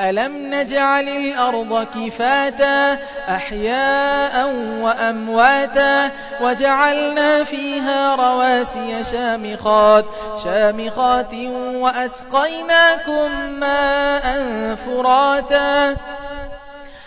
ألم نجعل الأرض كفاتا أحياء وأمواتا وجعلنا فيها رواسي شامخات شامخات وأسقيناكم ماء فراتا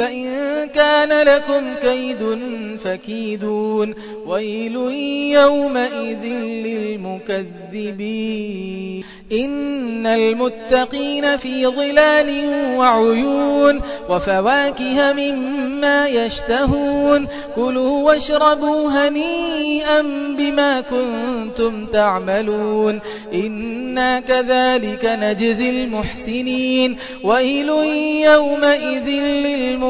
فإن كان لكم كيد فكيدون. ويل يومئذ للمكذبين. إن المتقين في ظلال وعيون. وفواكه مما يشتهون. كلوا واشربوا هنيئا بما كنتم تعملون. إنا كذلك نجزي المحسنين. ويل يومئذ للمكذبين.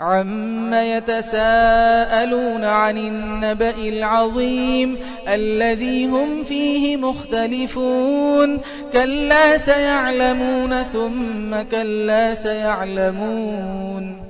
عم يتساءلون عن النبأ العظيم الذي هم فيه مختلفون كلا سيعلمون ثم كلا سيعلمون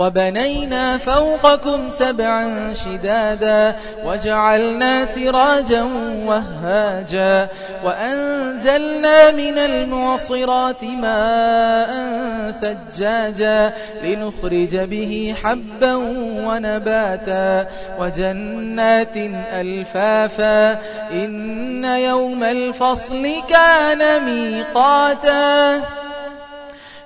وبنينا فوقكم سبعا شدادا وجعلنا سراجا وهاجا وأنزلنا من المعصرات ماء ثجاجا لنخرج به حبا ونباتا وجنات ألفافا إن يوم الفصل كان ميقاتا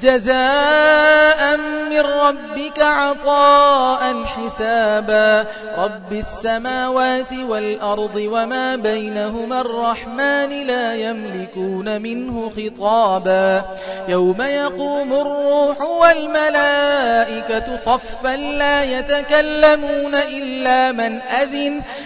جزاء من ربك عطاء حسابا. رب السماوات والأرض وما بينهما الرحمن لا يملكون منه خطابا. يوم يقوم الروح والملائكة صفا لا يتكلمون إلا من أذن.